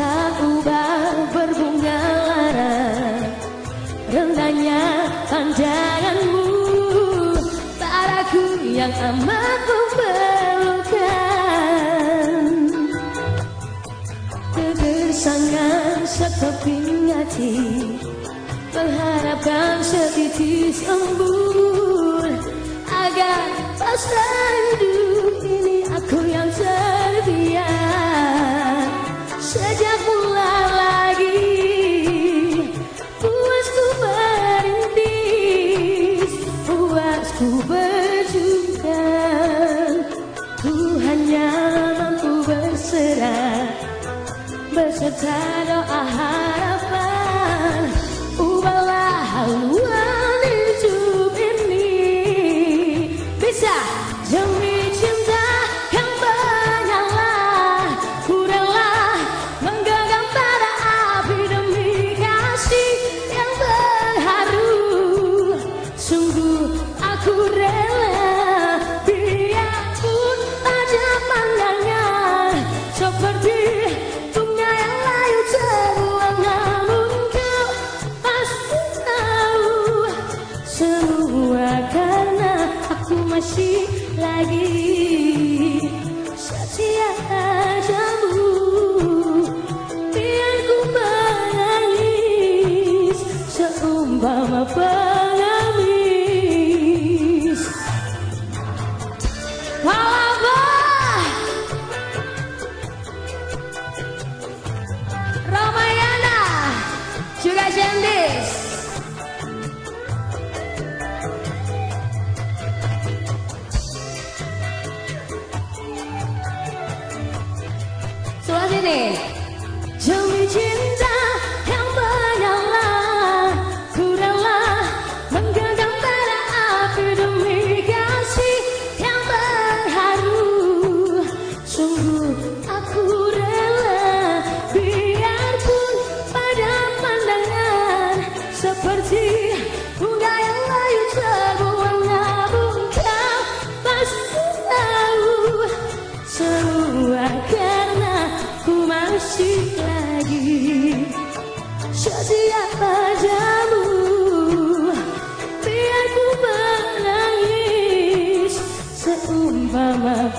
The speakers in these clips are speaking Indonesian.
Tak ubah berbunga lara Rendahnya pandanganmu Padaku yang amat memerlukan. Kegersangan setoping hati Mengharapkan setitis embun. Agar pasrah hidup ini aku yang setia. Sejak mula lagi Puasku merintis Puasku berjuang Ku hanya mampu berserah. Beserta doa Seumpama pengemis. Palapa Ramayana. Juga Jendis. Sebelah Setia padamu Biar ku menangis Seumpama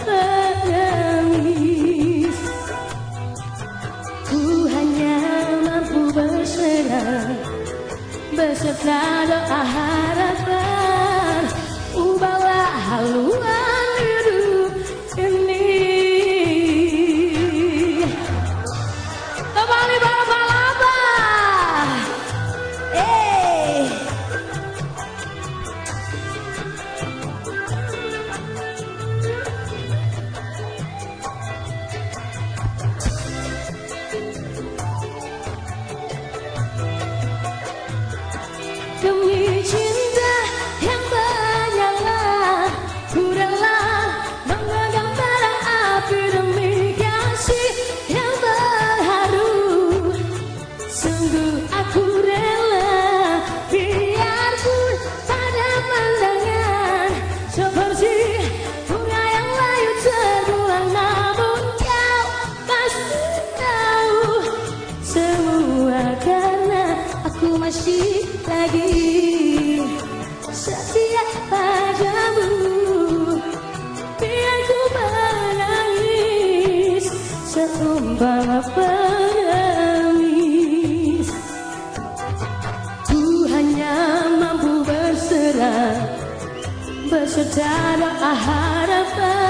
lagi. Setia padamu Biar ku menangis Seumpama pengemis Ku hanya mampu berserah doa harapan